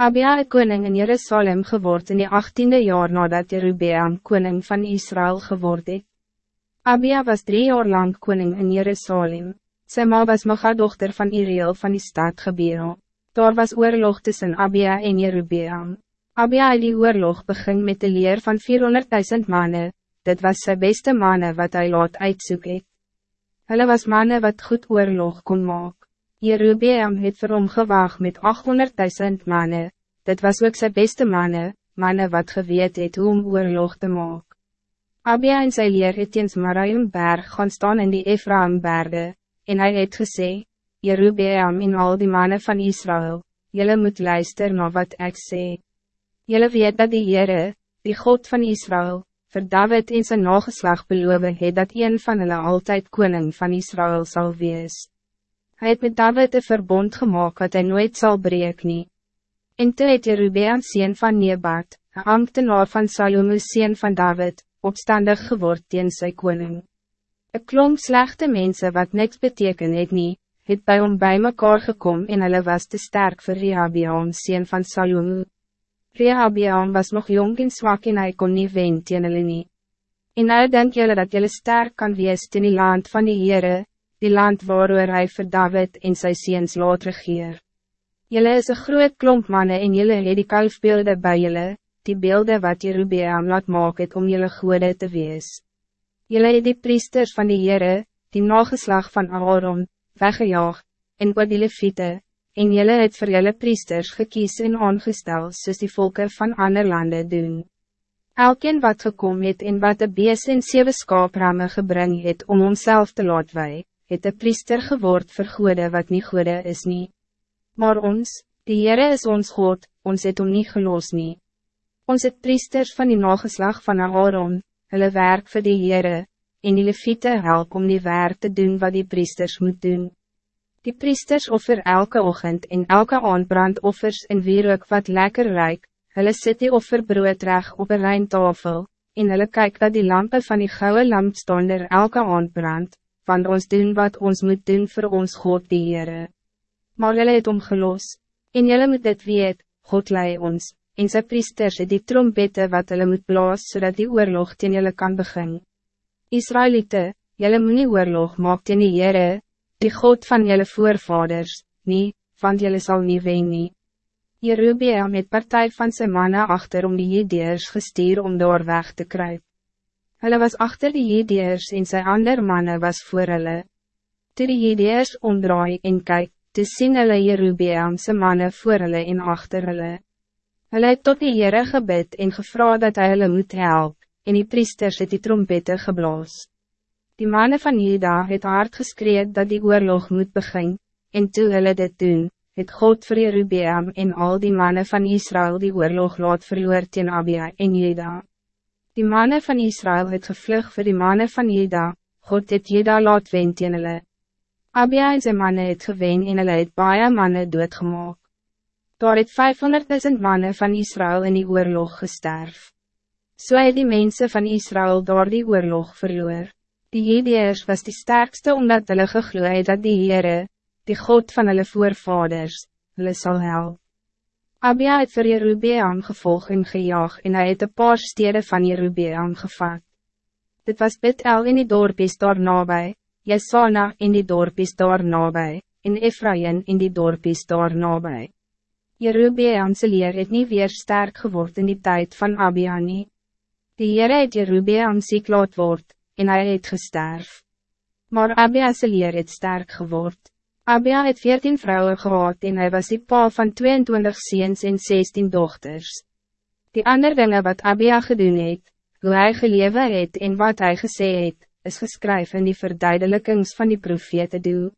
Abia het koning in Jerusalem geword in die 18e jaar nadat Jerubeam koning van Israël geword het. Abia was drie jaar lang koning in Jerusalem. Sy ma was Maga dochter van Iriel van die stad Gebero. Daar was oorlog tussen Abia en Jerubeam. Abia het die oorlog begin met de leer van 400.000 mannen, dit was zijn beste mannen wat hij laat uitsoek het. Hulle was mannen wat goed oorlog kon maak. Jerubeam het vir hom gewaag met 800.000 mannen, dit was ook zijn beste mannen, mannen wat geweet het hoe om oorlog te maak. Abia en sy leer het eens Maraiumberg gaan staan in die Ephraimberge, en hij het gesê, Jerubeam en al die mannen van Israël, jullie moet luisteren naar wat ik sê. Jullie weet dat die Heere, die God van Israël, voor David in zijn nageslag beloven het dat een van hulle altijd koning van Israël zal wees. Hij het met David een verbond gemaakt wat hij nooit zal breken. nie. En toe het Jerubeam sien van Nebat, een ambtenaar van Salomo sien van David, opstandig geword tegen sy koning. Een klomp slechte mensen wat niks beteken het nie, het bij hom bij mekaar gekom en hulle was te sterk voor Rehabeam sien van Salomo. Rehabeam was nog jong en zwak en hij kon niet wen teen hulle nie. En nou denk jullie dat jullie sterk kan wees in die land van die Heere, die land waarover hij vir David en sy seens laat regeer. Jullie is een groot klomp mannen en jullie het die kalfbeelde by jullie, die beelden wat Jerubeam laat maak het om jullie goede te wees. Jullie het die priesters van die Heere, die nageslag van Aaron, weggejaag, en oor die leviete, en jylle het vir jylle priesters gekies en aangestel soos die volken van ander landen doen. Elkeen wat gekom het en wat de bees en sewe skaapramme gebring het om homself te laat wij, het de priester geword vir goede wat niet goede is nie. Maar ons, die Heere is ons God, ons het om niet gelos nie. Ons het priesters van die nageslag van Aaron, hulle werk vir die Heere, en die leviete help om die werk te doen wat die priesters moet doen. Die priesters offer elke ochtend en elke aand offers en wierook wat lekker ruik, hulle sit die offerbrood reg op een rijntafel, en hulle kyk dat die lampen van die gouden lampstander elke aand brand, want ons doen wat ons moet doen voor ons God die Heere. Maar hulle het omgelos, en julle moet dit weet, God lei ons, en sy priesters het die trompette wat hulle moet blaas, zodat die oorlog teen julle kan begin. Israëlieten, julle moet nie oorlog maak teen die Heere, die God van jullie voorvaders, niet, want jullie zal niet wen nie. Jerubeam met partij van zijn mannen achter om die Jedeers gestuur om door weg te kruip. Hulle was achter die Jedeers en zijn ander mannen was voor hulle. Toe die Jedeers omdraai en kyk, te sien hulle Jerubeamse mannen voor hulle en achter hulle. Hulle het tot die Heere gebid en gevra dat hy hulle moet help, en die priesters het die trompette geblaas. Die mannen van Juda het hard geskreed dat die oorlog moet begin, en toe hulle dit doen, het God vir Jerubeam en al die mannen van Israël die oorlog laat verloor teen Abia en Juda. Die mannen van Israël het gevlug voor die mannen van Juda, God het Juda laat wen teen hulle. Abia en sy mannen het gewen en hulle het baie mannen doodgemaak. Daar het 500.000 mannen van Israël in die oorlog gesterf. So het die mensen van Israël door die oorlog verloor. Die Hedeers was die sterkste omdat hulle gegloe het dat die Heere, die God van hulle voorvaders, hulle sal help. Abia het vir Jerubeam gevolg en gejaag en hy het een paar steden van Jerubeam gevat. Dit was Betel in die dorpies daar nabij, Jesana in die dorpies daar nabij, en Ephraim in die dorpies daar nabij. Jerubeamse leer het nie weer sterk geword in die tijd van Abia nie. Die Heere het Jerubeam ziek laat word, en hij het gesterf. Maar Abia se leer het sterk geword. Abia het 14 vrouwen gehad en hij was die pa van 22 ziens en 16 dochters. Die andere dingen wat Abia gedoen het, hoe hij gelewe het en wat hij gesê het, is geschreven in die verduidelijkings van die profete doel.